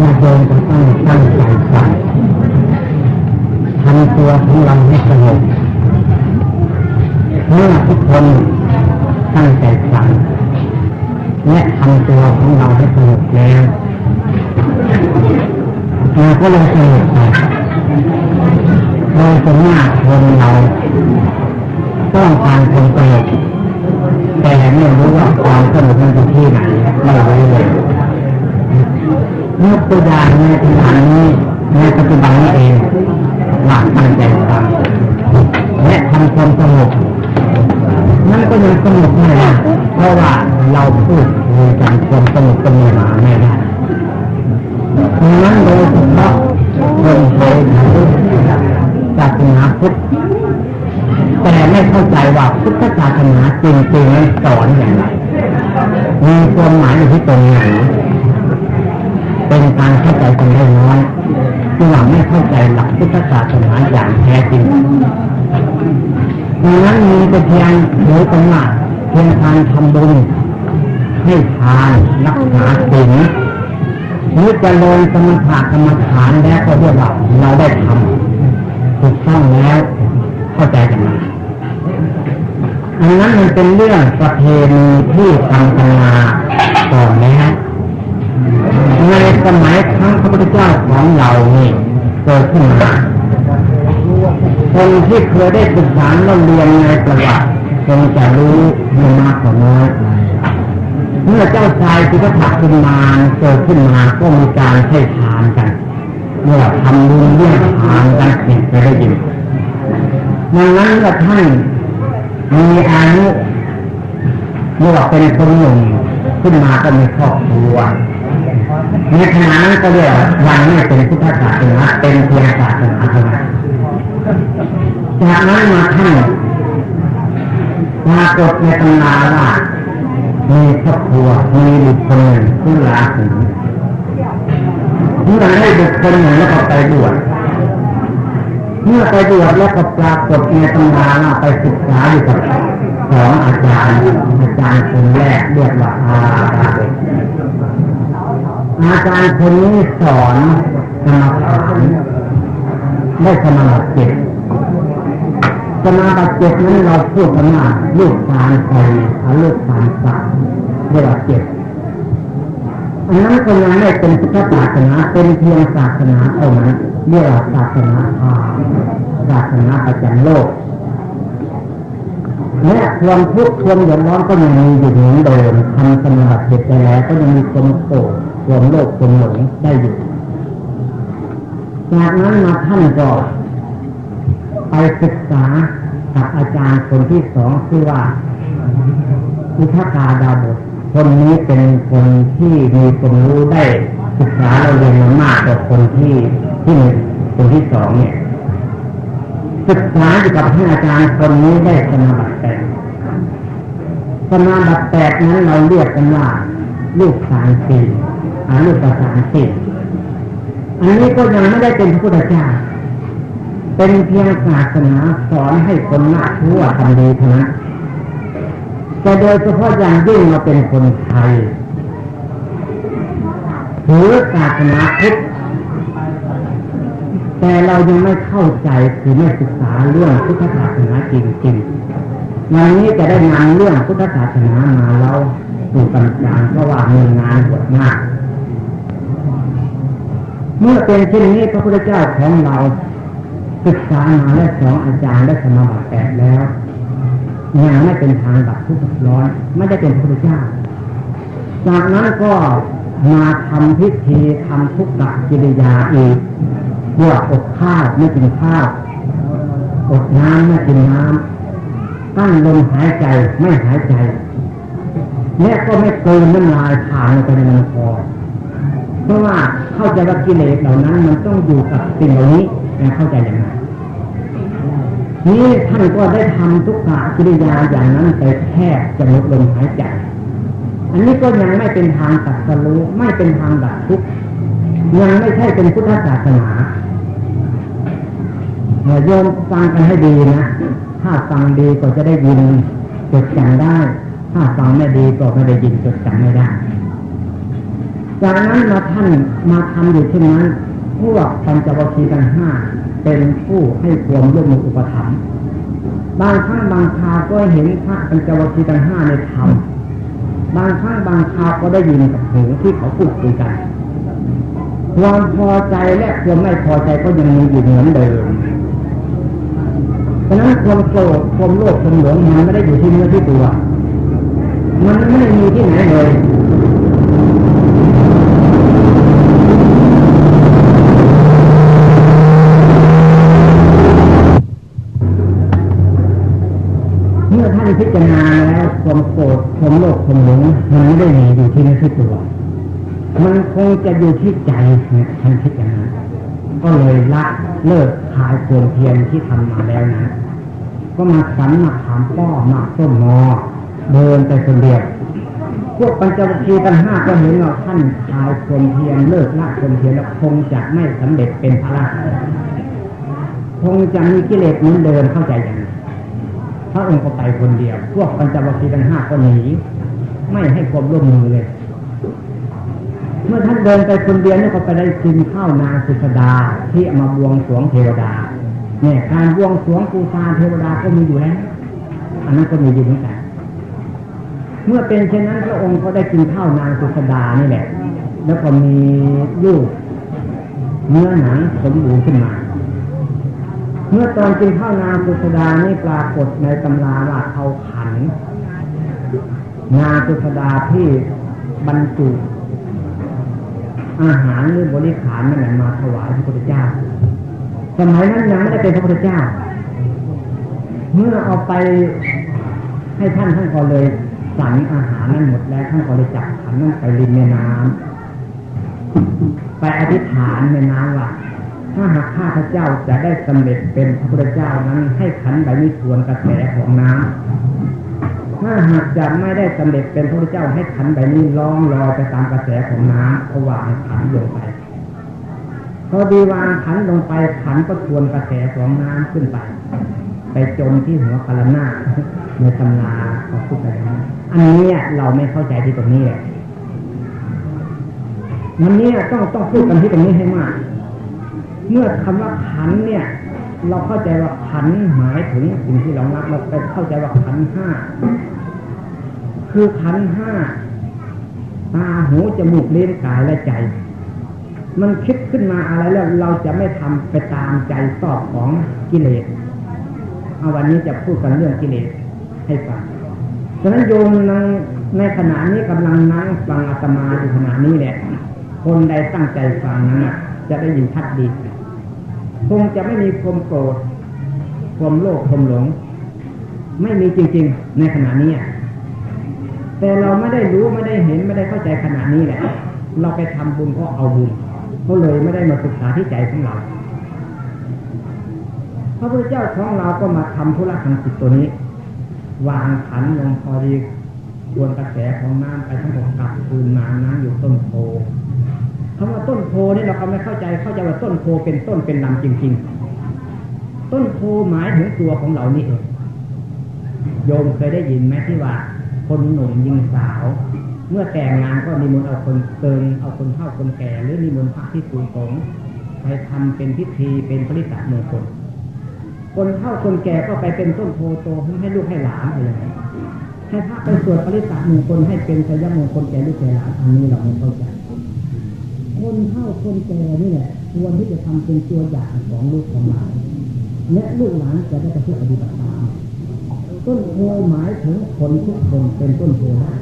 ญาโยมก็ต้องตั้งใจฟังทำตัวของเราให้สงบเมื่อทุกคนตั้งใจฟังและทำตัวของเราให้สงบแล้วเราก็เลยสงบไปโดยส่วนมากคนเราต้องการความสงบแต่ไม่รู้ว่าความสงบมันอยู่ที่ไหนไม่รู้เลย ยกตัวอย่างในปัจจุบันนี้ในปัจจุบันนี้เองหลักตั้งใจฟังและทำความสงบนั่นก็ยังสงบไม่ได้เพราะว่าเราพูดคุยกันความสงบก็มีหาไม่ได้ดังนั้นโดยเฉพาะคนไทยหรือศาสนาพุทธแต่ไม่เข้าใจว่าพุทธศาสนาจริงๆสอนอย่างไรมีความหมายอยู่ที่ตรงไหน เป็นการเข้าใจกันได้น้อยที่ว่าไม่เข้าใจหลักพุทธศาสนาอย่างแท้จริงดังนั้นมีแต่เพียงถือตรงหนักเพียงการทำบุญให้ทานรักษาศีลหรือจริญสมถะกรรมฐานแล้วก็เรียกว่าเราได้ทำถูกต้องแล้วเข้าใจกันไหมอันนั้นมันเป็นเรื่องประเพณีที่ทำกันมาก่อนแล้ว ในสมัยครั้งพระพุทธเจ้าของเรานี่เกิดขึ้นมาคนที่เคยได้ศึกษาเราเรียนในประวัติคงจะรู้ไม่มากกว่าน้อยเมื่อเจ้าชายสิทธัตถะขึ้นมาเกิดขึ้นมาก็มีการให้ทานกันเมื่อทำบุญเรื่องทานกันเห็นไปได้ยินดังนั้นก็ท่านมีอายุเมื่อเป็นคนหนุ่มขึ้นมาก็มีครอบครัว ในขณะนั้นก็เรียกยังไม่เป็นพุทธศาสนาเป็นเพียงศาสนาเท่านั้นจากนั้นมาท่านปรากฏในตำนานว่ามีครอบครัวมีบุคคลหนึ่งชื่อลาสีเมื่อได้บุคคลหนึ่งแล้วก็ไปบวชเมื่อไปบวชแล้วก็ปรากฏในตำราว่าไปศึกษาอยู่กับสองอาจารย์อาจารย์คนแรกเรียกว่าอาจารย์ อาจารย์คนนี้สอนสมถะได้สมาบัติเจ็ดสมาบัติเจ็ดนั้นเราพูดกันว่าลูกสารไทยลูกสารสามเรียกว่าเจ็ดอันนั้นก็ยังไม่เป็นพุทธศาสนาเป็นเพียงศาสนาเท่านั้นเรียกว่าศาสนาพราหมศาสนาประจำโลกและความทุกข์ความเดือดร้อนก็ยังมีอยู่เหมือนเดิมทำสมาบัติเสร็จไปแล้วก็ยังมีความโกรธ ความโลภความหลงได้อยู่ จากนั้นมาท่านก็ไปศึกษากับอาจารย์คนที่สองชื่อว่าพุทธกาดาบทคนนี้เป็นคนที่มีความรู้ได้ศึกษาเราเรียนมามากกว่าคนที่ที่หนึ่งคนที่สองเนี่ย ศึกษาอยู่กับท่านอาจารย์คนนี้ได้สมาบัติแปดสมาบัติแปดนั้นเราเรียกกันว่าลูกสารสี่าลูกประสานสี่อันนี้ก็ยังไม่ได้เป็นพระพุทธเจ้า เป็นเพียงศาสนาสอนให้คนละชั่วทำดีเท่านั้นแต่โดยเฉพาะอย่างยิ่งเราเป็นคนไทยถือศาสนาพุทธแต่เรายังไม่เข้าใจคือไม่ศึกษาเรื่องพุทธศาสนาจริงๆวันนี้จะได้นำเรื่องพุทธศาสนามาเล่าสู่กันจางเพราะว่ามีงานบวชมาก เมื่อเป็นเช่นนี้พระพุทธเจ้าของเราศึกษามาและสองอาจารย์ได้สมาบัติแปดแล้วยังไม่เป็นทางดับทุกข์ร้อนไม่ได้เป็นพระพุทธเจ้า จากนั้นก็มาทำพิธีทำทุกขกิริยาอีกเรียกอดข้าวไม่กินข้าวอดน้ำไม่กินน้ำตั้งลมหายใจไม่หายใจเนี่ยก็ไม่เกินน้ำลายผ่านไปในลำคอ เพราะว่าเข้าใจว่ากิเลสเหล่านั้น มันต้องอยู่กับสิ่งเหล่านี้เข้าใจอย่างไรนี้ท่านก็ได้ทำทุกขากิริยาอย่างนั้นไปแค่จะลดลมหายใจ อันนี้ก็ยังไม่เป็นทางตัดสรู้ไม่เป็นทางดับทุกข์ยังไม่ใช่เป็นพุทธศาสนาโยมฟังกันให้ดีนะ ถ้าฟังดีก็จะได้ยินจดจำได้ ถ้าฟังไม่ดีก็ไม่ได้ยินจดจำไม่ได้ จากนั้นมาท่านมาทำอยู่ที่นนั้นพวกปัญจวัคคีย์ทั้งห้าเป็นผู้ให้ความร่วมมืออุปถัมภ์บางครั้งบางคราวก็เห็นพระปัญจวัคคีย์ทั้งห้าในธรรมบางครั้งบางคราวก็ได้ยินกับหูที่เขาพูดคุยกัน ความพอใจและความไม่พอใจก็ยังมีอยู่เหมือนเดิมเพราะนั้นความโกรธความโลภความหลงมันไม่ได้อยู่ที่เนื้อที่ตัว มันไม่ได้มีที่ไหนเลยื่อท่านพิจารณาแล้วความโกรธความโลภความหลงมันไม่ได้มีอยู่ที่ในที่ตัว มันคงจะอยู่ที่ใจท่านพิจารณาก็เลยละเลิกขายโวมเพียรที่ทำมาแล้วนะ ก็มาสันมาถามป้อมาต้นมอเดินไปคนเดียวพวกปัญจวัคคีย์กันห้าก็เห็นว่าท่านขายโวมเพียรเลิกละโวมเพียรแล้วคงจะไม่สำเร็จเป็นพระคงจะมีกิเลสนี้เดินเข้าใจอย่าง พระองค์ก็ไปคนเดียว พวกปัญจวัคคีย์ทั้งห้าก็หนีไม่ให้ความร่วมมือเลย เมื่อท่านเดินไปคนเดียวนี่ก็ไปได้กินข้าวนางสุสดาที่มาบวงสรวงเทวดาเนี่ยการบวงสรวงปูชาเทวดาก็มีอยู่แล้วอันนั้นก็มีอยู่เหมือนกันเมื่อเป็นเช่นนั้นพระองค์ก็ได้กินข้าวนางสุสดานี่แหละ แล้วก็มีลูกเนื้อหนังสมบูรณ์ขึ้นมา เมื่อตอนกินข้าวนางสุสดานี่ปรากฏในตำราว่าเขาขัน นางสุสดาที่บรรจุอาหารหรือบริขารนั่นแหละมาถวายพระพุทธเจ้า สมัยนั้นยังไม่ได้เป็นพระพุทธเจ้า เมื่อเอาไปให้ท่านท่านก็เลยสั่งอาหารนั้นหมดแล้วท่านก็เลยจับขันนั้นไปริมแม่น้ำไปอธิษฐานในน้ำว่า ถ้าหากข้าพเจ้าจะได้สำเร็จเป็นพระพุทธเจ้านั้นให้ขันใบนี้ทวนกระแสของน้ำถ้าหากจะไม่ได้สำเร็จเป็นพระพุทธเจ้าให้ขันใบนี้ล่องลอยไปตามกระแสของน้ำเอาวางขันลงไปพอดีวางขันลงไปขันก็ทวนกระแสของน้ำขึ้นไป ไปจมที่หัวกระนาในตำราของพุทธเจ้าอันนี้เราไม่เข้าใจที่ตรงนี้แหละวันนี้ต้องต้องพูดกันที่ตรงนี้ให้มาก เมื่อคำว่าขันเนี่ย เราเข้าใจว่าขันหมายถึงสิ่งที่เรารักเราไปเข้าใจว่าขันห้าคือขันห้าตาหูจมูกเลี้ยงกายและใจ มันคิดขึ้นมาอะไรแล้วเราจะไม่ทำไปตามใจสอบของกิเลสเอาวันนี้จะพูดกันเรื่องกิเลสให้ฟังฉะนั้นโยมในในขณะนี้กำลังนั่งฟังอาตมาอยู่ขณะนี้แหละ คนใดตั้งใจฟังนั้นจะได้ยินชัดดี คงจะไม่มีความโกรธความโลภความหลง ไม่มีจริงๆ ในขณะนี้แต่เราไม่ได้รู้ไม่ได้เห็นไม่ได้เข้าใจขณะนี้แหละ เราไปทำบุญเพราะเอาบุญก็เลยไม่ได้มาศึกษาที่ใจของเราพระพุทธเจ้าของเราก็มาทำธุระทางจิตตัวนี้ วางขันลงพอดีวนกระแสของน้ำไปทั้งหมดกลับคืนมาน้ำอยู่ต้นโพ คำว่าต้นโพนี่เราก็ไม่เข้าใจเข้าใจว่าต้นโพเป็นต้นเป็นลำจริง ๆ ต้นโพหมายถึงตัวของเรานี่เองโยมเคยได้ยินไหมที่ว่า คนหนุ่มยิงสาว เมื่อแต่งงานก็นิมนต์เอาคนเติงเอาคนเฒ่าคนแก่ หรือนิมนต์พระที่สูงสงไปทำเป็นพิธีเป็นผลิตมงคลคนเฒ่าคนแก่ก็ไปเป็นต้นโพโตให้ลูกให้หลานอะไรอย่างนี้ให้พระไปสวดปริตมงคลให้เป็นสยมงคลแก่ลูกแก่หลานอันนี้เราไม่เข้าใจ คนเท่าคนแก่นี่แหละควรที่จะทำเป็นตัวอย่างของลูกของหลานและลูกหลานจะได้ประพฤติปฏิบัติตามต้นโพหมายถึงคนทุกคนเป็นต้นโพได้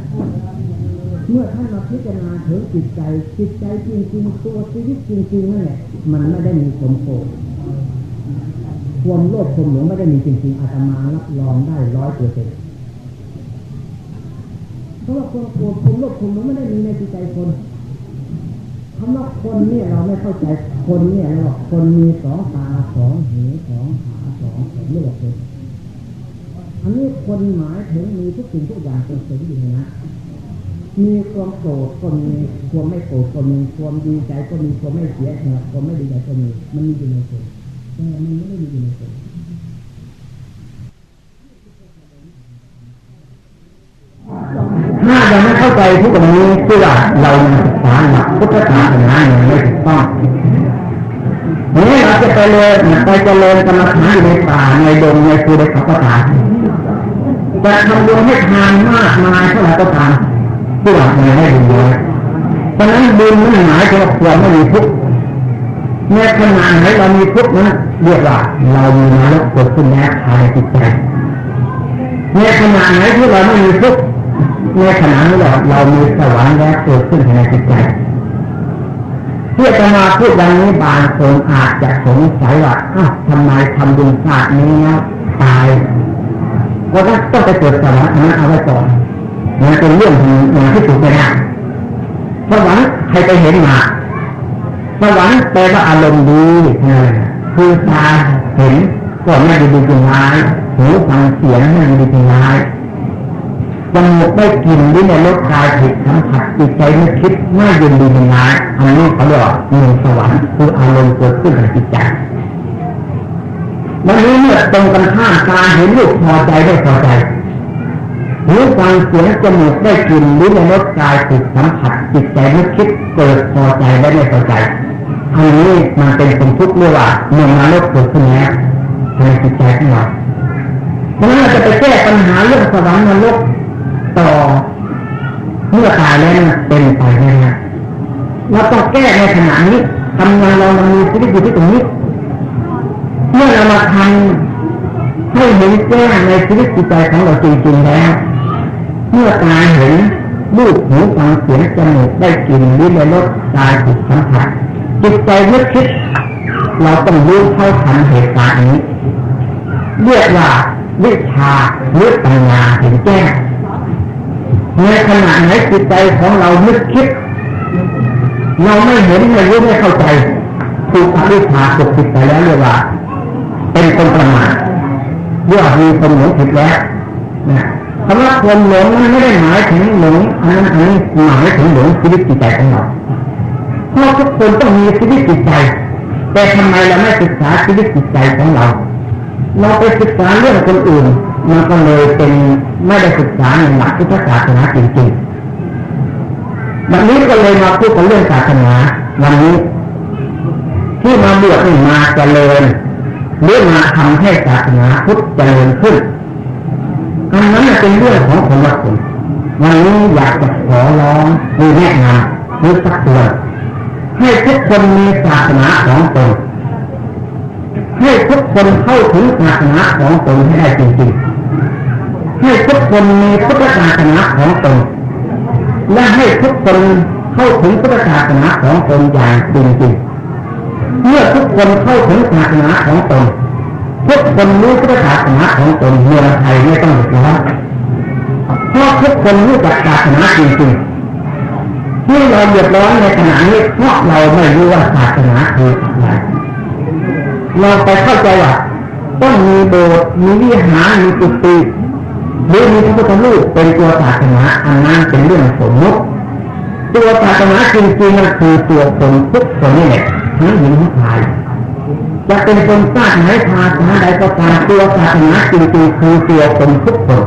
เมื่อท่านมาพิจารณาถึงจิตใจ จิตใจจริงๆตัวชีวิตจริงๆนั่นแหละมันไม่ได้มีความโกรธความโลภความหลงไม่ได้มีจริงๆอาตมารับรองได้ร้อยเปอร์เซ็นต์เพราะว่าความโกรธความโลภความหลงไม่ได้มีในจิตใจคน คำว่าคนเนี่ยเราไม่เข้าใจคนเนี่ยเราบอกคนมีสองตาสองหูสองขาสองแขนเรียกว่าคนอันนี้คนหมายถึงมีทุกสิ่งทุกอย่างเป็นสิ่งอยู่นะมีความโกรธก็มีความไม่โกรธก็มีความดีใจก็มีความไม่เสียใจความไม่ดีใจก็มีมันมีอยู่ในคนแต่มันไม่ได้มีอยู่ในคนถ้ายังไม่เข้า ใจที่ตรงนี้เพื่อเราศึกษาหลักพุทธศาสนาอย่างไม่ถูกต้องนี้เราจะไปเลยไปเจริญกรรมฐานในป่าในดงในภูในเขาก็ตามจะทำบุญให้ทานมากมายเท่าไหร่ก็ตามเพื่อไม่ให้บุญน้อยเพราะนั้นบุญนั้นหมายถึงความไม่มีทุกข์เมื่อขนาดไหนเรามีทุกข์นั้นเรียกว่าเรามีนรกเกิดขึ้นแล้วภายในจิตใจเมื่อขนาดไหนที่เราไม่มีทุกข์ ในขณะนี้เราเรามีสวรรค์แล้วเกิดขึ้นภายในจิตใจเพื่อจะมาพูดอย่างนี้บางคนอาจจะสงสัยว่าอ้าวทำไมทำบุญชาตินี้แล้วตายก็ต้องต้องไปเกิดสวรรค์นั้นเอาไว้ก่อนมันเป็นเรื่องอย่างที่ถูกไปได้สวรรค์ใครไปเห็นมาสวรรค์แปลว่าอารมณ์ดีคือตาเห็นก็ไม่ดีดีจริงร้ายหูฟังเสียงไม่ดีดีจริงร้าย จมูกได้กลิ่นลิ้นในรสกายผิดสัมผัสจิตใจไม่คิดไม่ยินดีในงานอันนี้เขาเรียกว่าเมืองสวรรค์คืออารมณ์เกิดขึ้นในจิตใจวันนี้เมื่อตรงกันข้ามตาเห็นรูปพอใจได้พอใจหูฟังเสียงจมูกได้กลิ่นลิ้นในรสกายผิดสัมผัสจิตใจไม่คิดเกิดพอใจและไม่พอใจอันนี้มันเป็นสมทุกข์เรียกว่าเมืองนรกเกิดขึ้นแล้วในจิตใจของเราเพราะนั้นเราจะไปแก้ปัญหาเรื่องสวรรค์นรก ต่อเมื่อตายแล้วเป็นไปแน่เราต้องแก้ในขณะนี้ทำงานเรามันมีชีวิตอยู่ที่ตรงนี้ เมื่อเรามาทำให้เห็นแก้ในชีวิตจิตใจของเราจริงๆแล้ว เมื่อตาเห็นรูปหูฟังเสียงจมูกได้กลิ่นลิ้นได้รสกายถูกสัมผัสจิตใจนึกคิด เราต้องรู้เข้าทันเหตุการณ์นี้เรียกว่าวิชาหรือปัญญาเห็นแจ้ง ในขณะไหนจิตใจของเรานึกคิด เราไม่เห็นไม่รู้ไม่เข้าใจถูกอวิชชาปกปิดไปแล้วเรียกว่า เป็นคนประมาทเรียกว่ามีคนหลงผิดแล้วนะคำว่าคนหลงนั้นไม่ได้หมายถึงหลงอันนั้นอันนี้หมายถึงหลงชีวิตจิตใจของเราเพราะทุกคนต้องมีชีวิตจิตใจ แต่ทำไมเราไม่ศึกษาชีวิตจิตใจของเรา เราไปศึกษาเรื่องคนอื่นมันก็เลยเป็นไม่ได้ศึกษาในหลักพุทธศาสนาจริงๆ วันนี้ก็เลยมาพูดกันเรื่องศาสนาวันนี้ ที่มาบวชนี่มาเจริญหรือมาทำให้ศาสนาพุทธเจริญขึ้นอันนั้นเป็นเรื่องของคนละคนวันนี้อยากจะขอร้องหรือแนะนำหรือสักตัวให้ทุกคนมีศาสนาของตนให้ทุกคนเข้าถึงศาสนาของตนให้ได้จริงๆให้ทุกคนมีพุทธศาสนาของตน และให้ทุกคนเข้าถึงพุทธศาสนาของตนอย่างจริงๆเมื่อทุกคนเข้าถึงศาสนาของตนทุกคนรู้พุทธศาสนาของตนเมืองไทยไม่ต้องเดือดร้อนเพราะทุกคนรู้จักศาสนาจริงๆที่เราเดือดร้อนในขณะนี้เพราะเราไม่รู้ว่าศาสนาคืออะไรเราไปเข้าใจว่าต้องมีโบสถ์มีวิหารมีกุฏิ หรือมีพระพุทธรูปเป็นตัวศาสนาอันนั้นเป็นเรื่องสมมติตัวศาสนาจริงๆมันคือตัวคนทุกคนนี่แหละทั้งหญิงทั้งชายจะเป็นคนชาติไหนภาษาใดก็ตามตัวศาสนาจริงๆคือตัวคนทุกคน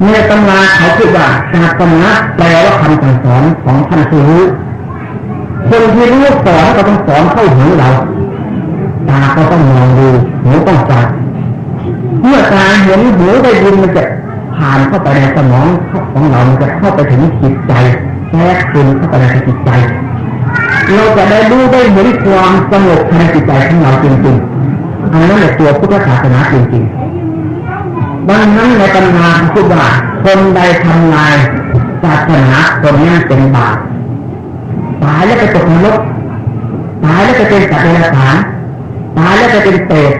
ในตำราเขาคิดว่าศาสนาแปลว่าคำสั่งสอนของท่านผู้รู้คนที่รู้สอนก็ต้องสอนเข้าหูเราตาก็ต้องมองดูหูต้องจับ เมื่อตาเห็นหูได้ยินมันจะผ่านเข้าไปในสมองของเรามันจะเข้าไปถึงจิตใจแทรกซึมเข้าไปในจิตใจ เราจะได้รู้ได้เห็นความสงบในจิตใจของเราจริงๆอันนั้นแหละตัวพุทธศาสนาจริงๆดังนั้นในตำนานพูดว่าคนใดทำลายศาสนาคนนั้นเป็นบาปตายแล้วก็ตกนรกตายแล้วก็เป็นสัตว์เดรัจฉานตายแล้วก็เป็นเปรต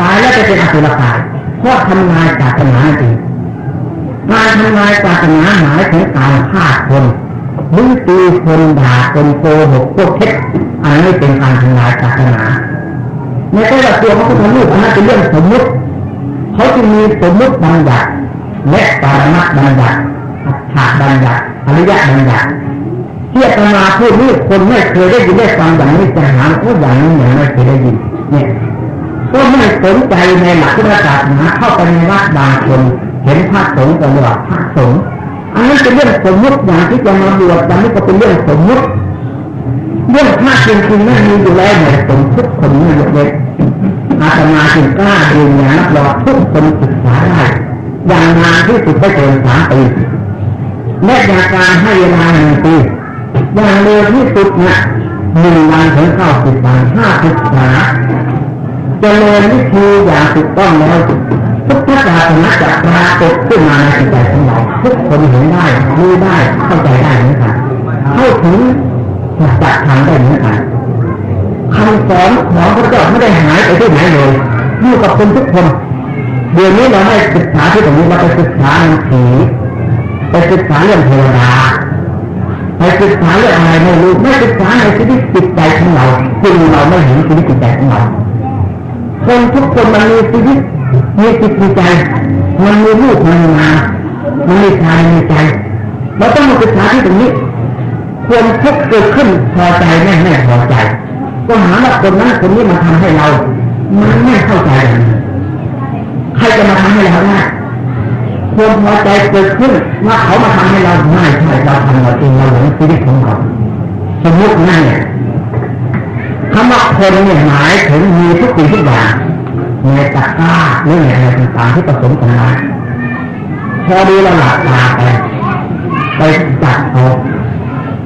ตายแล้วจะเป็นอสุรกาย เพราะทำลายศาสนาจริงการทำลายศาสนาหมายถึงการฆ่าคนมึงตีคนด่าคนโกหกพวกเท็จอันนี้เป็นการทำลายศาสนาในแต่ตัวพระพุทธรูปอันนั้นเป็นเรื่องสมมุติเขาจะมีสมมุติบัญญัติและปารมัตบัญญัติฉากบัญญัติอริยบัญญัติเทียบมาพูดนี่คนไม่เคยได้ยินได้ฟังอย่างนี้จะหาว่าอย่างนี้อย่างไม่เคยได้ยินเนี่ย ก็ไม่สนใจในหลักพุทธศาสนาเข้าไปในวัดบางคนเห็นพระสงฆ์ก็เรียกว่าพระสงฆ์อันนี้เป็นเรื่องสมมติอย่างที่จะมาบวชอันนี้ก็เป็นเรื่องสมมติเรื่องพระจริงๆนั่นมีอยู่แล้วเหมือนสมทุกคนนี่เด็กอาตมาจึงกล้ายืนยันรับรองทุกคนศึกษาได้อย่างนานที่สุดไม่เกินสามปีและอยางการให้เวลาหนึ่งปีอย่างเร็วที่สุดนะหนึ่งวันถึงเก้าสิบวันห้าศึกษา จะเรียนวิธีอย่างถูกต้องแล้วทุกทัศนะจะปรากฏขึ้นมาในจิตใจของเราทุกคนเห็นได้รู้ได้เข้าใจได้เหมือนกันเข้าถึงจัดทางได้เหมือนกันคำสอนของพระเจ้าไม่ได้หายไปที่ไหนเลยอยู่กับคนทุกคนเดี๋ยวนี้เราไม่ศึกษาที่ตรงนี้เราไปศึกษาเรื่องผีไปศึกษาเรื่องเทวดาไปศึกษาเรื่องอะไรไม่รู้ไม่ศึกษาในชีวิตจิตใจของเราจึงเราไม่เห็นชีวิตจิตใจของเรา คนทุกคนมันมีชีวิตมีจิตมีใจ มันมีลูกมันมามันมีชายมีใจเราต้องมาศึกษาที่ตรงนี้ควรทุกเกิดขึ้นพอใจไม่ไม่พอใจ ก็หาว่าคนนั้นคนนี้มาทำให้เรา มันไม่เข้าใจใครจะมาทำให้เราได้ความพอใจเกิดขึ้นว่าเขามาทำให้เราไม่ใช่เราทำเราเองเราหลงชีวิตของเราสมมตินั่นเนี่ย คำว่าคนเนี่ยหมายถึงมีทุกสิ่งทุกอย่างในตะกร้าหรือในอะไรต่างๆที่ผสมกันมาพอดีเราหลับตาไปไปจับเขา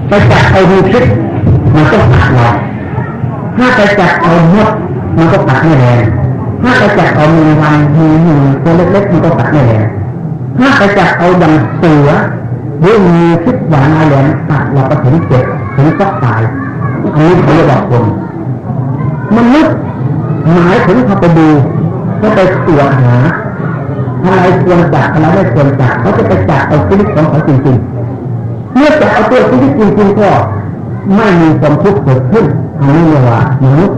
ไปจับเอาดูคิดมันก็ตัดเราถ้าไปจับเอาหมดมันก็ตัดไม่แรงถ้าไปจับเอามีวันมีหนึ่งตัวเล็กๆมันก็ตัดไม่แรงถ้าไปจับเอาดังเสือหรือมีคิดหวานอะไรตัดเราก็ถึงเจ็บถึงก็ตายอันนี้เขาเรียกว่าคน มนุษย์หมายถึงเขาไปดูเขาไปตรวจหาอะไรควรจับอะไรไม่ควรจับเขาจะไปจับเอาชีวิตของเขาจริงๆเมื่อจับเอาตัวชีวิตจริงๆก็ไม่มีความทุกข์เกิดขึ้นอันนี้เรียกว่ามนุษย์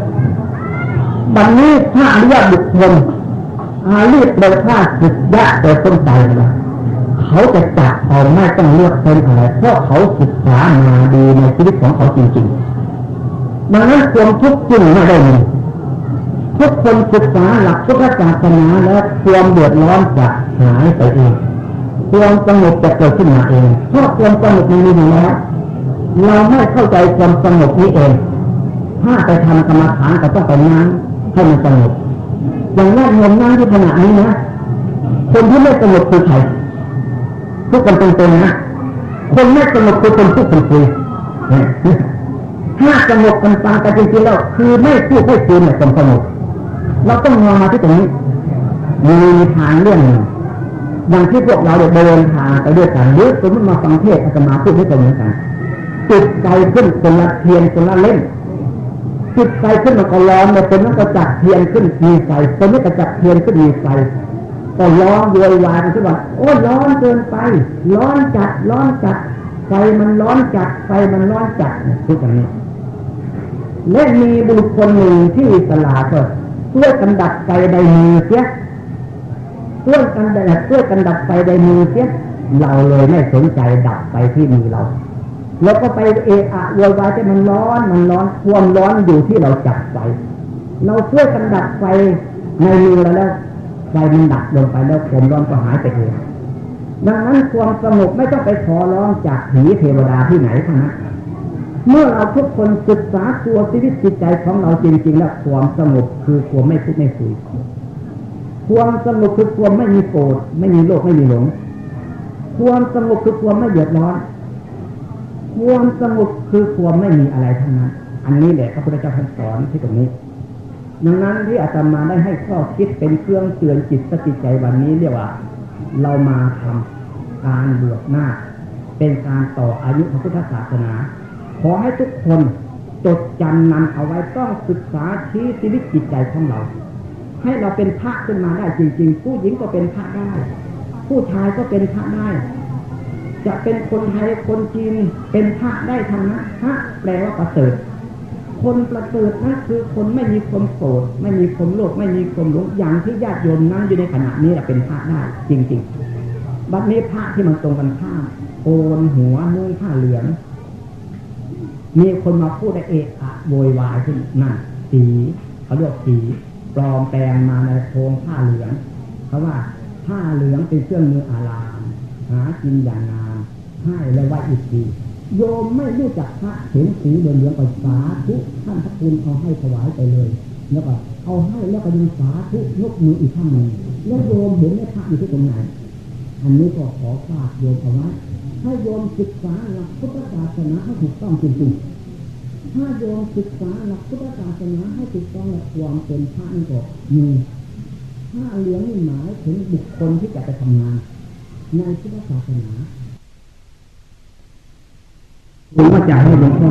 บัดนี้ถ้าอริยบุคคลอาลีบโดยฆ่าจิตยะโดยต้นใจนะเขาจะจับเอาไม่ต้องเลือกเป็นอะไรเพราะเขาศึกษามาดีในชีวิตของเขาจริงๆ ดังนั้นความทุกข์จึงไม่ได้มีทุกคนศึกษาหลักพุทธศาสนาแล้วความเดือดร้อนจะหายไปเองความสงบจะเกิดขึ้นมาเองเพราะความสงบมีอยู่แล้วเราไม่เข้าใจความสงบนี้เอง ถ้าไปทำกรรมฐานก็ต้องไปนั่งให้มันสงบอย่างแรกเงินนั่งที่ขณะนี้นะคนที่ไม่สงบคือใครทุกคนตรงๆนะคนไม่สงบคือคนพูดคนคุย ถ้าสงบกันฟังกันจริงๆแล้วคือไม่พูดไม่คุยเนี่ยสงบเราต้องมองมาที่ตรงนี้มีทางเรื่องหนึ่งอย่างที่พวกเราเดินทางไปด้วยกันหรือสมมติมาฟังเทศอาตมาพูดด้วยกันเหมือนกันจิตใจขึ้นคนละเทียนคนละเล่มจิตใจขึ้นมันก็ร้อนมาเป็นนันก็จับเทียนขึ้นมีไฟคนนี้ก็จับเทียนขึ้นมีไฟก็ร้อนโวยวายที่ว่าโอ้ร้อนเกินไป ร้อนจัดร้อนจัดไฟมันร้อนจัดไฟมันร้อนจัดพูดอย่างนี้ และมีบุคคลหนึ่งที่สลาดก็ช่วยกันดับไฟใดมือเสียช่วยกันดับช่วยกันดับไฟใดมือเสียเราเลยไม่สนใจดับไฟที่มือเราแล้วก็ไปเอะอะโวยวายที่มันร้อนมันร้อนความร้อนอยู่ที่เราจับไฟเราช่วยกันดับไฟในมือเราแล้วไฟมันดับลงไปแล้วความร้อนก็หายไปเองดังนั้นความสงบไม่ต้องไปขอร้องจากผีเทวดาที่ไหนทั้งนั้น เมื่อเราทุกคนศึกษาตัวชีวิตจิตใจของเราจริงๆแล้วความสงบคือความไม่พูดไม่คุยความสงบคือความไม่มีโกรธไม่มีโลภไม่มีหลงความสงบคือความไม่เดือดร้อนความสงบคือความไม่มีอะไรทั้งนั้น อันนี้แหละพระพุทธเจ้าท่านสอนที่ตรงนี้ ดังนั้นที่อาตมาได้ให้ข้อคิดเป็นเครื่องเตือนจิตสติใจวันนี้เรียกว่า เรามาทำการบวชหน้า เป็นการต่ออายุพระพุทธศาสนา ขอให้ทุกคนจดจำนำเอาไว้ต้องศึกษาชี้ชีวิตจิตใจของเรา ให้เราเป็นพระขึ้นมาได้จริง ๆ ผู้หญิงก็เป็นพระได้ ผู้ชายก็เป็นพระได้ จะเป็นคนไทยคนจีนเป็นพระได้ทั้งนั้นพระแปลว่าประเสริฐคนประเสริฐนั่นคือคนไม่มีความโกรธไม่มีความโลภไม่มีความหลงอย่างที่ญาติโยมนั่งอยู่ในขณะนี้แหละเป็นพระได้จริง ๆ บัดนี้พระที่มันตรงกันข้ามโอนหัวนุ่งผ้าเหลือง มีคนมาพูดได้เอะอะโวยวายขึ้นนั่นสีเขาเรียกสีปลอมแปลงมาในโครงผ้าเหลืองเพราะว่าผ้าเหลืองเป็นเครื่องมืออาราม หากินอย่างงานให้และว่าอีกทีโยมไม่รู้จักพระเห็นสีเดือนเดือนไปสาธุท่านพระคุณเอาให้ถวายไปเลยแล้วก็เอาให้แล้วก็ยังสาธุยกมืออีกข้างหนึ่งแล้วโยมเห็นไหมพระอยู่ที่ตรงไหนอันนี้ก็ขอฝากโยมเอาไว้ ให้โยมศึกษาหลักพุทธศาสนาให้ถูกต้องจริงๆถ้าโยมศึกษาหลักพุทธศาสนาให้ถูกต้องหลักความเป็นพระนี่ก็มีถ้าเลี้ยงนี่หมายถึงบุคคลที่จะไปทำงาน ในพุทธศาสนาผมก็จะให้หลวงพ่อ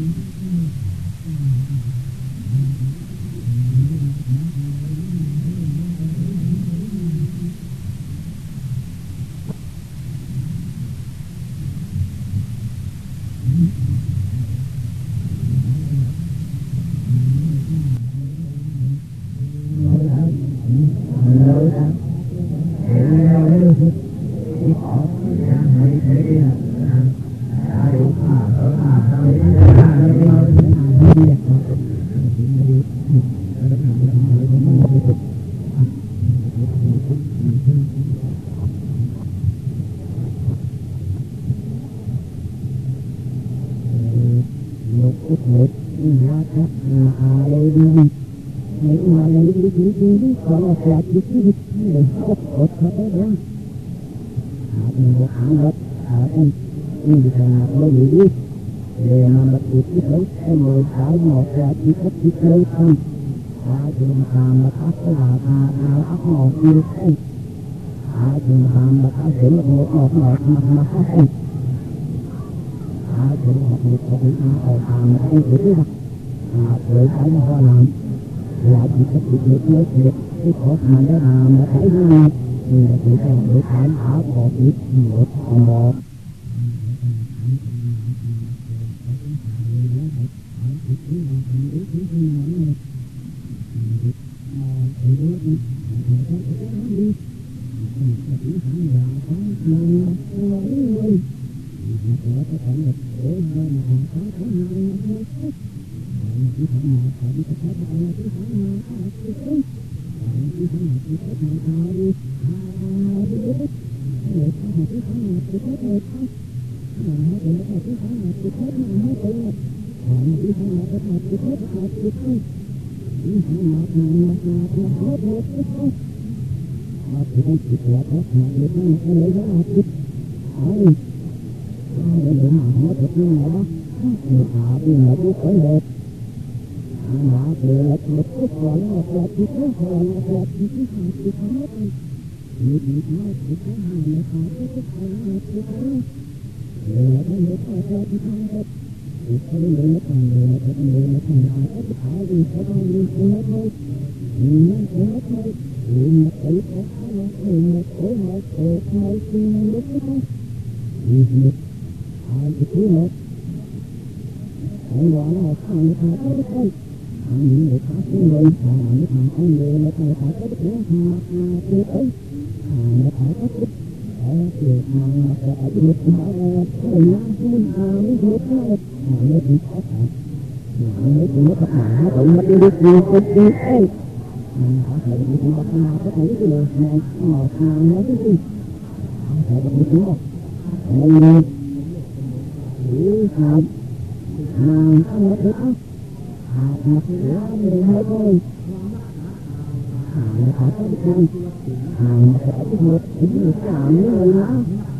Mm-hmm. ว่าทิศทิศเลยทำอาจุนตามมาทักลาอาอาอักหมอกอีกอาจุนตามมาทักเห็นหมอกหมอกหมอกมามาให้อาจุนหมอกหมอกอาออกทางให้เห็นว่าอาเลยใช้มาพอลำเวลาจิตจิตเล็กเล็กเล็กที่ขอทานได้อามาใช้งานนี่คือการโดยฐานหาขอจิตหมดหมอกมาถึงจิตแล้วก็หาเรื่องนี้อะไรก็อาจิตไอ้เดี๋ยวหาหัวถึงไหนบ้างเดี๋ยวหาวิ่งมาดูคนเด็กหาหาเดี๋ยวแล้วก็ทุกคนแล้วก็จิตแล้วก็แล้วก็จิตที่หาจิตแล้วก็มีจิตแล้วจิตที่หาแล้วก็ทุกคนแล้วก็จิตแล้วเดี๋ยวแล้วก็แล้วก็จิตแล้วก็จิตแล้วแล้วก็แล้วก็แล้วก็แล้วก็หาก็หาวิ่งก็ต้องวิ่งแล้วก็นี่แล้วก็ Una pelota, una cola, cola, una cola. Ismet, al ikuna. Ai wa na sa ni ta ta ta ta. Ai ni ta ta ni ta ni ta ta ni la ta ta ta ta ha ha ti ai. Ha na ta ta ta. Ai ti ha na ta ai ni ta ta ta ni ni ha ni ni ta. Ha ni ti ta ta. Ha ni ti ta ta ha ta ma ti ni ti ti ai. เขาใส่บุตรบัตนาก็ใส่ไปเลยมองหมอทางแล้วก็สิเขาใส่บุตรบอกไม่มีหรือครับนางทั้งหมดเลยอ่ะหาหมดแล้วไม่ได้ให้เลยหาไม่ขอต้องคุยหาไม่ขอต้ อง หม ดถึ งสามเลยนะนี่เด็กนักเด็กน้อยก็ติดหาไม่ขอต้องหาติดเลยนะ Hãy subscribe cho kênh Ghiền Mì Gõ Để không bỏ lỡ những video hấp dẫn thì lúc còn một đi đầy lá hầu hầu là một thằng biết cái hợp bị bị để cái đặt cái đứng ăn rồi cái chứ ngại rồi một khi nhé ổn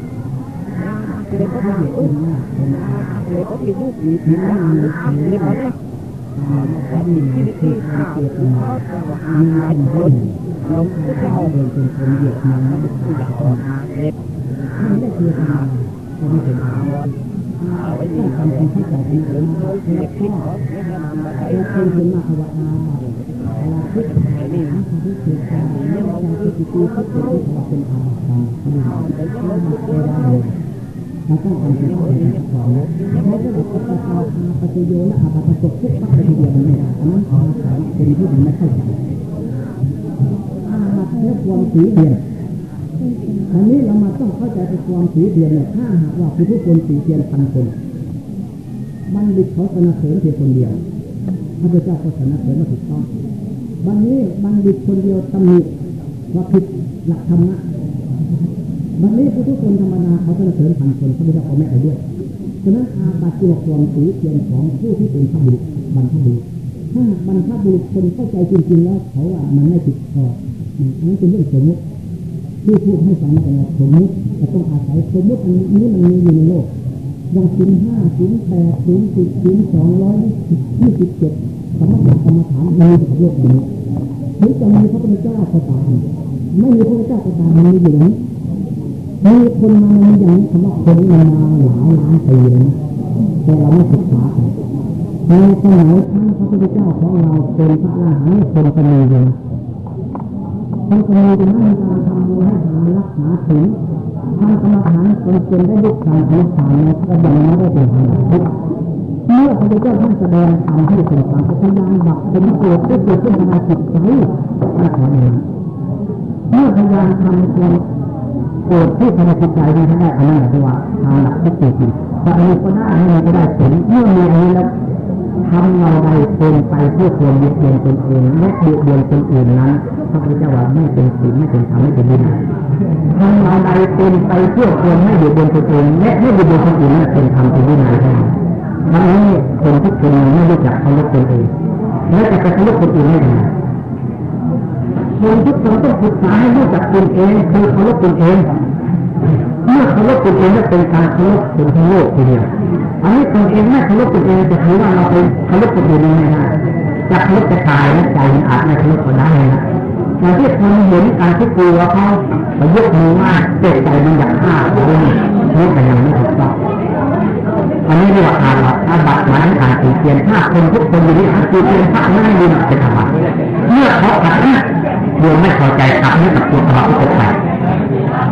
lấy có cái gì lấy có cái giúp gì thì lấy có cái Thank you. สิ่งที่ที่ข่าวคือเขาจะว่าอาหารคนลงผู้เจ้าป็นคนเดียวมันไม่ผู้อยากออกอาเล็บนี่คือทามเป็นอาวรเอาไว้ที่ทำสิ่งที่ต่างๆเลยเด็กพิษเขาไม่ได้นำมาใช้คือเป็นมาภาวนาเวลาคิดไอ้นี่นะที่คือการเนี่ยเราคิดที่คือคิดเป็นที่เราเป็นอาหารแต่ยังเราคิดไม่ได้มันต้องทำเป็นคนที่สองเขาจะบอาปัจโยนะอาปัจจกทุกปัจจัยเดียวมันไม่ได้อันนั้นอาสารเป็นที่มันไม่เข้าใจอาหัดเพื่อความสีเดียนอันนี้เรามาต้องเข้าใจในความสีเดียนเนี่ยถ้าหากว่าคือผู้คนสีเดียนพันคนบัณฑิตเขาสนับสนุนเพียงคนเดียวพระเจ้าก็สนับสนุนมาถูกต้องวันนี้บัณฑิตคนเดียวตำหนิว่าผิดหลักธรรมะ วันนี้ผู้ทุกคนธรรมดาเขาจะเสริญพันคนเขาไม่ได้เอาแม่ไปด้วยฉะนั้นอาบัติตัวความสีเทียนของผู้ที่เป็นพระบุรุษบรรพบุรุษถ้าบรรพบุรุษคนเข้าใจจริงๆแล้วเขาว่ามันไม่ผิดพออันนั้นเป็นเรื่องสมมติที่พูดให้ฟังกันว่สมมติจะต้องอาศัยสมมติอันนี้มันมีอยู่ในโลกอย่างสินห้าสินแปดสินสิบสินสองร้อยยี่สิบเจ็ดสมถะกรรมฐานมีกับโลกนี้ถึงจะมีพระพุทธเจ้าก็ตามไม่มีพระพุทธเจ้าก็ตามมันมีอยู่นั้น มีคนมาอย่างคำว่าคนมาหลายล้านปีเลยนะแต่เราไม่ศึกษากันในสมัยท่านพระพุทธเจ้าของเราเป็นพระอรหันต์คนก็มีอยู่คนก็มีเป็นนักการทำบุญให้ทารักษาถึงทำกรรมฐานจนเป็นได้ลูกการอนสานแล้วก็ยังไม่ได้เป็นทางทุกเมื่อพระพุทธเจ้าท่านแสดงธรรมให้เป็นความพยายามดับเป็นเกิดได้เกิดขึ้นในจิตใจนั่นเองเมื่อพยายามทำความ เกิดที่ภายในจิตใจนี้ได้อันนั้นเรียกว่าทางหลักที่เกิดขึ้นแต่อันนี้ก็ได้อันนี้ก็ได้ผลเมื่อมีอันนี้แล้วทำเราใดเป็นไปเพื่อความเบียดเบียนตนเองและเบียดเบียนคนอื่นนั้นพระพุทธเจ้าว่าไม่เป็นศีลไม่เป็นธรรมไม่เป็นบุญทำเราใดเป็นไปเพื่อความไม่เบียดเบียนตนเองและไม่เบียดเบียนคนอื่นนั้นเป็นธรรมเป็นวินัยเท่านั้นดังนี้คนทุกคนไม่รู้จักเคารพตนเองและจะไปเคารพคนอื่นไม่ได้ คนทุกคนต้องศึกษาให้รู้จักตนเองคือเคารพตนเองเมื่อเคารพตนเองก็เป็นการเคารพคนทั้งโลกทีเดียวอันนี้ตนเองไม่เคารพตนเองจะถือว่าเราเป็นเคารพคนอื่นไม่ได้จะเคารพจะตายนะใจอาจไม่เคารพก็ได้นะแต่ที่คนเห็นการที่กลัวเขาไปยกมือว่าเจ็บใจมันอยากฆ่าเขาเนี่ยนี่แต่ยังไม่ถูกต้องอันนี้เรียกว่าอาบัตอาบัตหมายถึงการตีเตียนถ้าคนทุกคนอยู่ที่อาตีเตียนพระไม่ได้ดีเป็นอาบัตเมื่อเขาขัด นะโยมไม่พอใจขัดนี้กับตัวอาบัตที่ตกไป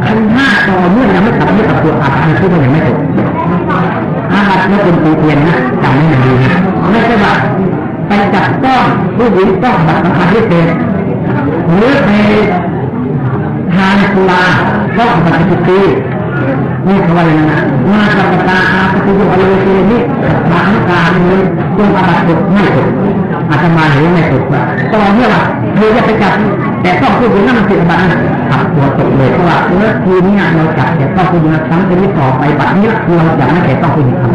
คันห้าต่อเมื่อยังไม่ขัดนี้กับตัวอาบัตที่มันยังไม่ตกอาบัตไม่เป็นตีเตียนนะจำไม่ดีนะไม่ใช่ว่าไปจับต้องผู้หญิงต้องบัตรสำคัญที่เป็นหรือไปทานสุราต้องบัตรสิบปีนี่เขาว่าอย่างนั้นมาสัมตาอาปฏิโยอะไรเรื่องนี้ทางการนี้จงอาบัติไม่ถูกอาตมาเห็นไม่ถูกว่าตอนนี้ว่า เธอจะไปจับ แต่ต้องพูดอย่างนั้นมันผิดบัตรขับตัวตกเลยเพราะว่าเออทีนี้เราจับแต่ต้องพูดอย่างนั้นซ้ำจะไม่ต่อไปบัตรนี้เราอยาไม่แต่ต้องพูดอย่างนั้น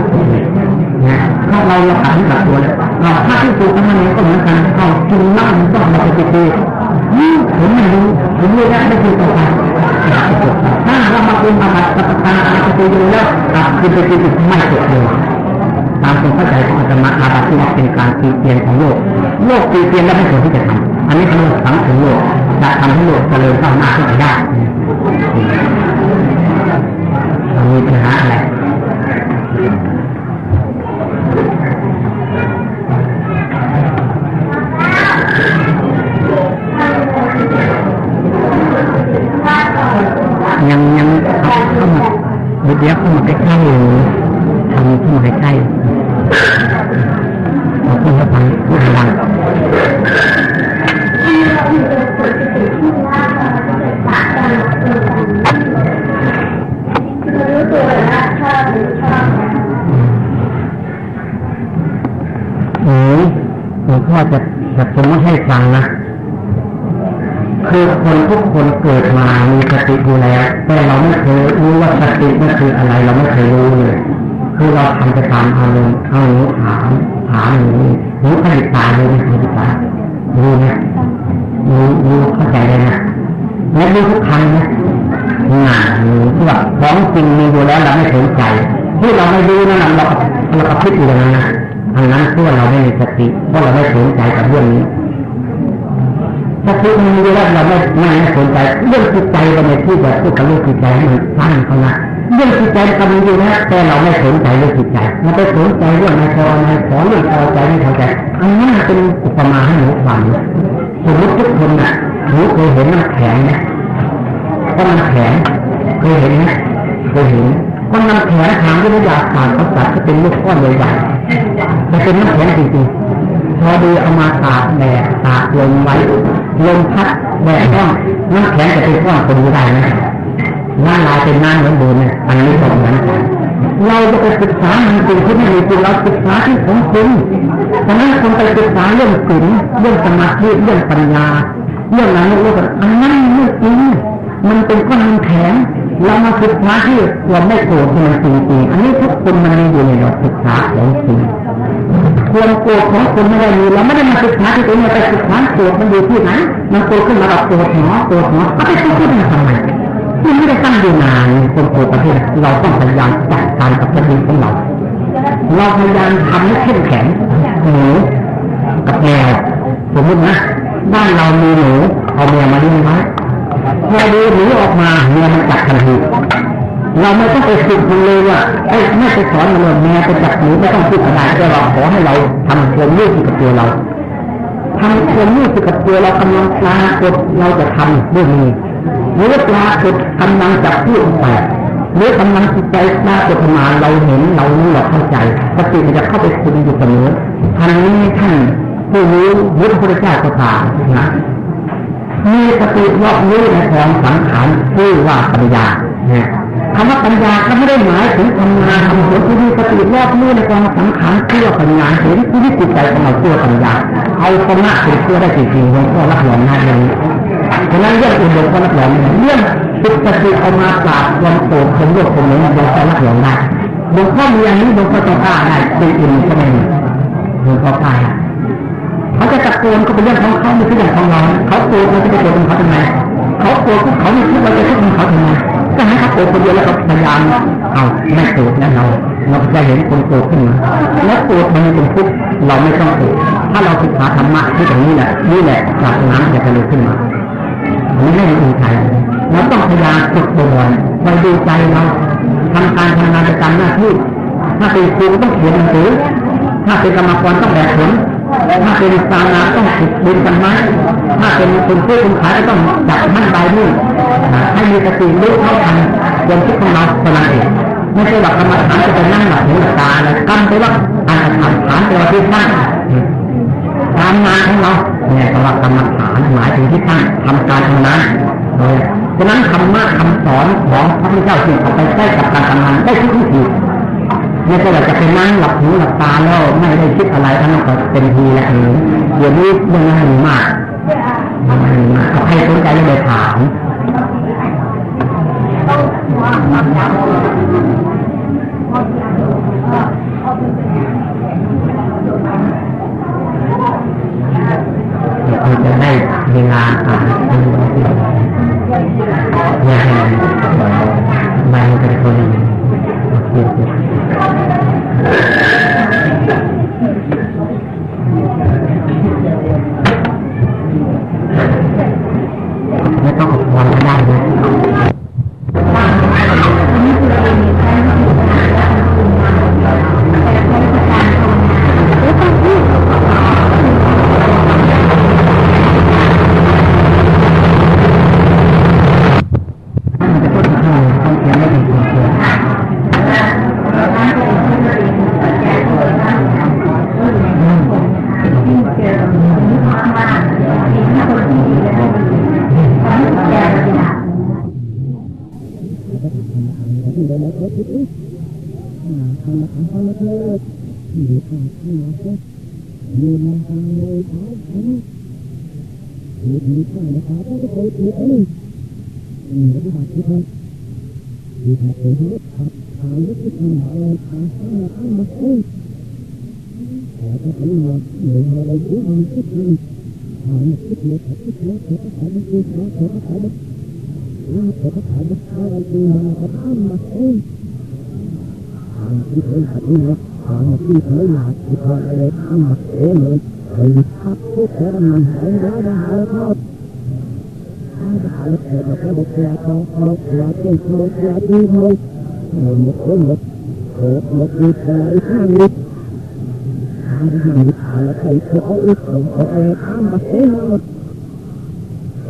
นะถ้าะเราเราขัดที่กับตัวเลยเราถ้าที่ตัวทำมันก็เหมือนกันเรากินเหล้ามันต้องมาปฏิบัติผมไม่รู้ผมไม่ได้ไม่เคยต่อไปถ้าเรามาเป็นอาบัติสัพพะอาปฏิโยแล้วกลับคืนไปตีติดไม่จบเลยตามความเข้าใจของอาตมาอาบัติที่ว่าเป็นการตีเตียนของโลก โลกตีเตียนแล้วไม่ควรที่จะทำ อันนี้คือสังคมโลกจะทำให้โลกเจริญก้าวหน้าขึ้นไปได้มีปัญหาอะไรยังยังเข้ามาเดี๋ยวเข้ามาใกล้ๆอยู่ทำเข้ามาใกล้ๆขอบคุณครับฟังพูดดัง จะจะสมมติให้ฟังนะคือคนทุกคนเกิดมามีสติอยู่แล้ว แต่เราไม่เคยรู้ว่าสตินั่นคืออะไร เราไม่เคยรู้เลยคือเราทำไปตามอารมณ์เอาหนูถามถามหนูหนูขยิบตาเลยนะขยิบตารู้นะรู้รู้เข้าใจเลยนะและรู้ทุกครั้งนะงานรู้ที่ว่าของจริงมีอยู่แล้วเราไม่สนใจ ที่เราไม่รู้นั่นเราเราก็คิดอยู่อย่างนั้นนะ อันนั้นเพราะเราไม่มีสติเพราะเราไม่สนใจกับเรื่องนี้ถ้าคิดมีแล้วเราไม่ไม่สนใจเรื่องจิตใจก็ไม่ที่จะพูดกับเรื่องจิตใจให้มันสร้างเขานะเรื่องจิตใจก็มีอยู่แล้วแต่เราไม่สนใจเรื่องจิตใจเราไปสนใจเรื่องนายพอนายขอเรื่องพอใจไม่พอใจอันนี้เป็นอุปมาให้หนูฟังสมมติทุกคนน่ะหนูเคยเห็นน้ำแข็งไหมก้อนน้ำแข็งเคยเห็นไหมเคยเห็นก้อนน้ำแข็งทางวิทยาศาสตร์เขาจัดจะเป็นลูกก้อนใหญ่ๆ จะเป็นน้ำแข็งจริงๆพอดีเอามาตากแดดตากลมไว้ลมพัดแดดก้อนน้ำแข็งจะเป็นก้อนพอดีได้ไหมน้ำลายเป็นน้ำเหมือนเดิมเนี่ยอันนี้ก็เหมือนกันเราจะไปศึกษามันจริงที่ไม่มีจริงเราศึกษาที่ของจริงฉะนั้นคนไปศึกษาเรื่องศีลเรื่องสมาธิเรื่องปัญญาเรื่องนั้นเรื่องอันนั้นไม่จริงมันเป็นก้อนน้ำแข็งเรามาศึกษาที่เราไม่โกรธมันจริงๆอันนี้ทุกคนมันมีอยู่ในเราศึกษาของจริง ความโกรธของคนไม่ได้มีเราไม่ได้มาศึกษาที่ตัวเราไปศึกษาโกรธมันอยู่ที่ไหนมันโกรธขึ้นมาเราโกรธหนอโกรธหนอก็ไปพูดที่มันทำไมที่ไม่ได้ตั้งอยู่นานคนโกรธประเทศเราต้องพยายามจัดการกับประเด็นของเรา เราพยายามทำให้เข้มแข็งหนูกับแมวสมมตินะบ้านเรามีหนูเอาแมวมาเลี้ยงไว้พอดูหนูออกมาเมียมันจับทันที เราไม่ต้องไปฝึกมันเลยว่าไอ้ไม่ไปสอนมันเลยแม่ไปจับหนูไม่ต้องพูดอะไรแต่เราขอให้เราทำความรู้สึกกับตัวเราทำความรู้สึกกับตัวเรากำลังปรากฏเราจะทำด้วยมือหรือปรากฏกำลังจะพูดไปหรือกำลังจิตใจปรากฏมาเราเห็นเรารู้เราเข้าใจสติมันจะเข้าไปคุมอยู่เสมอทันนี้ท่านผู้รู้ยุทธพุทธเจ้าก็ถามนะมีสติรอบรู้ในของสังขารชื่อว่าปัญญาเนี่ย คำว่าปัญญาก็ไม่ได้หมายถึงทำงานทำผลที่มีสติรอบรู้ในกองสังขารชื่อปัญญาเห็นที่จิตใจของเราชื่อปัญญาเอาธรรมะเป็นเชื่อได้จริงๆหลวงพ่อรับรองหน้าเรื่องนี้ฉะนั้นเรื่องอื่นหลวงพ่อรับรองเรื่องจิตสติเอามาปราบความโกรธความโลภความหลงหลวงพ่อรับรองได้หลวงพ่อมีอันนี้หลวงพ่อจะกล้าได้เป็นอื่นก็ไม่มีหลวงพ่อกล้าเขาจะตะโกนก็เป็นเรื่องของเขาไม่ใช่เรื่องของเราเขาโกรธเราจะไปโกรธเขาทำไมเขาโกรธเขาไม่คิดเราจะคิดเขาทำไม ก็ให้เขาโกรธคนเดียวแล้วก็พยายามเอาไม่โกรธแล้วเราเราจะเห็นคนโกรธขึ้นมาแล้วโกรธมันเป็นทุกข์เราไม่ต้องโกรธถ้าเราศึกษาธรรมะที่ตรงนี้แหละนี่แหละจากน้ำจะกระเด็นขึ้นมาไม่ให้มันอื่นใครเราต้องพยายามฝึกบ่อยๆไปดูใจเราทำการทำงานประจำหน้าที่ถ้าเป็นครูต้องเขียนหนังสือถ้าเป็นกรรมกรต้องแบกผล ถ้าเป็นสาวนาต้องฝึกดินกันไหมถ้าเป็นคนซื้อคนขายก็ต้องจับมั่นใบนี่ให้มีสติรู้เท่าทันความคิดของเราเท่านั้นเองไม่ใช่ว่ากรรมฐานจะไปนั่งหลับหูหลับตาแล้วกำไปว่าอ่านทำฐานเป็นที่ตั้งการงานของเราเนี่ยคำว่ากรรมฐานหมายถึงที่ตั้งทำการทำงานฉะนั้นธรรมะคำสอนของพระพุทธเจ้าที่เอไปใช้กับการทำงานได้ทุกวิธี ไม่ใช่ว่าจะไปนั่งหลับหูหลับตาแล้วไม่ได้คิดอะไรทั้งนั้นก็เป็นทีละเองเดี๋ยวนี้เรื่องนั้นมากมันมากใครสนใจเลยถามเราจะได้เวลาอ่านเนี่ยมันเป็นคนดี ไม่ต้องอดทนก็ได้นะ như thế biết Hàng có ước tổng có e tham và thế hơn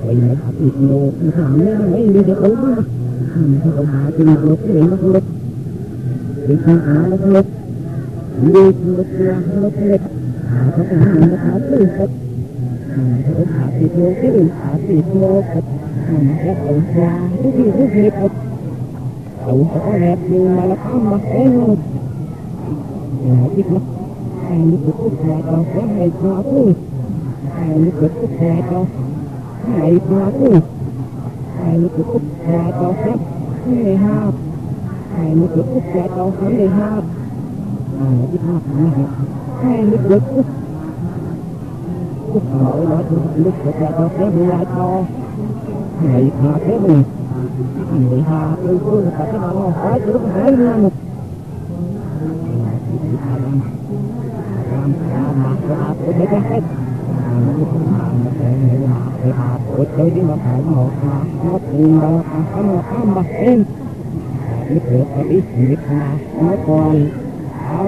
Vậy là thật ít nô, được ống mà Hàng thờ hạ thì mặc lục, thì mặc lục Thì thờ hạ mặc lục Như lục là lục lục Hạ có cả hạ mặc hạ tư phật Hàng thờ hạ thì vô, cái đường hạ thì vô phật Hàng thờ tổng ra, cái gì cái gì phật Tổng có đẹp nhưng nó không mặc aylık aylık kutlata aydatı aylık kutlata aydatı aylık kutlata ayha aylık kutlata ayha aylık kutlata aylık kutlata lúc của ta có cái bùa to ngày hạ cái mình ngày hạ tôi tôi là cái nó hỏi tôi hải luôn tôi để cái hết ไปหาปวดใจที่มาขายหมอกมาหมดเองเราทำมาทำมาเองยึดเหลือไปยึดมาเมื่อก่อนเอา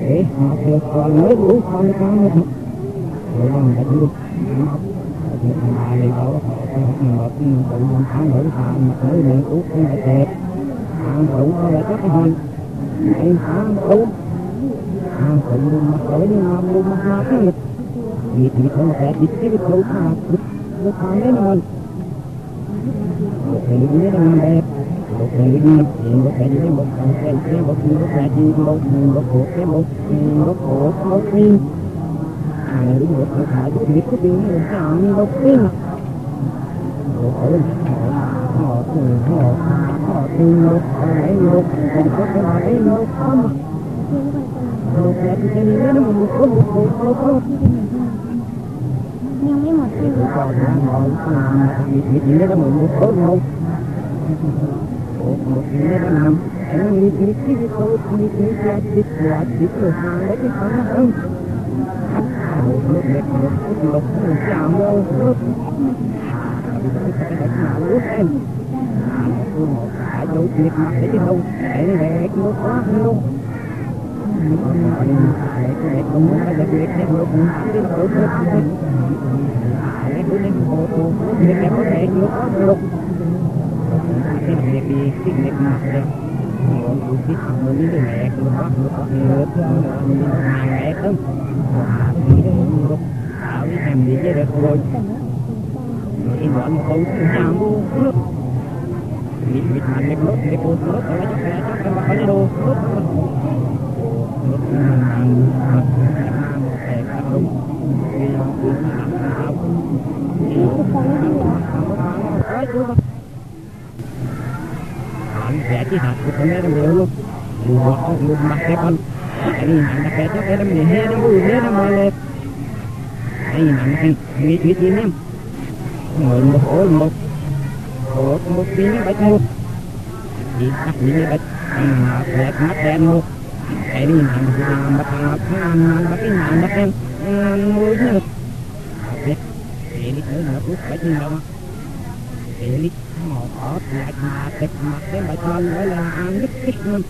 để họ được còn nói đủ con con nữa rồi ông đã được thì mà đi bảo một tụ một tháng đổi phạm tới lượng út cũng là tệ phạm tụ là chắc hơn hãy phạm tụ phạm tụ luôn mà đổi đi ngon luôn mà hát hết vì thì không thể biết cái khẩu phạm lúc lúc phạm đấy ngon thì lúc đấy là đẹp một đời duy thiện một đời duy một thần sen thế một duy một là duy một mình một cuộc thế một một cuộc một phi à đúng một hội thảo của việc của điều này là một phi một hội một một một một hải một một có cái hải một một là cái này nó một có một một có có nhưng mấy một cái còn một một thì thì nó một một có một việc mặt để đi đâu để để nó quá luôn Hãy subscribe cho kênh Ghiền Mì Gõ Để không bỏ lỡ những video hấp dẫn สิ่งเล็กดีสิ่งเล็กมากเลยหลวงปู่คิดมันนี่เป็นไงคือว่าเนื้อเพื่อนมันเป็นไงไงครับนี่ต้องมีรบเอาที่ทำดีจะได้คนนี่หลอนเขาทำบุญมีมีทานเล็กลดเล็กลดลดอะไรจักอะไรจักอะไรเขาจะดูลดมันลดมันทางมันทางแต่ครับลุงมีหลวงปู่ทำทำทำทำทำทำ berarti satu benar dulu dua kok lu pakai kon ini anak itu ada mehe cái mehe ada malet ini anak yang duit cái ini ngolmok ngolmok ngolmok ini baik ngolmok cái tak ini baik baik mat dan ngolmok cái anak yang anak anak anak ini anak cái ngolmok ini itu ngolmok baik ngolmok ini một ở tại nhà tịch mặt với bài long với là an đức kích minh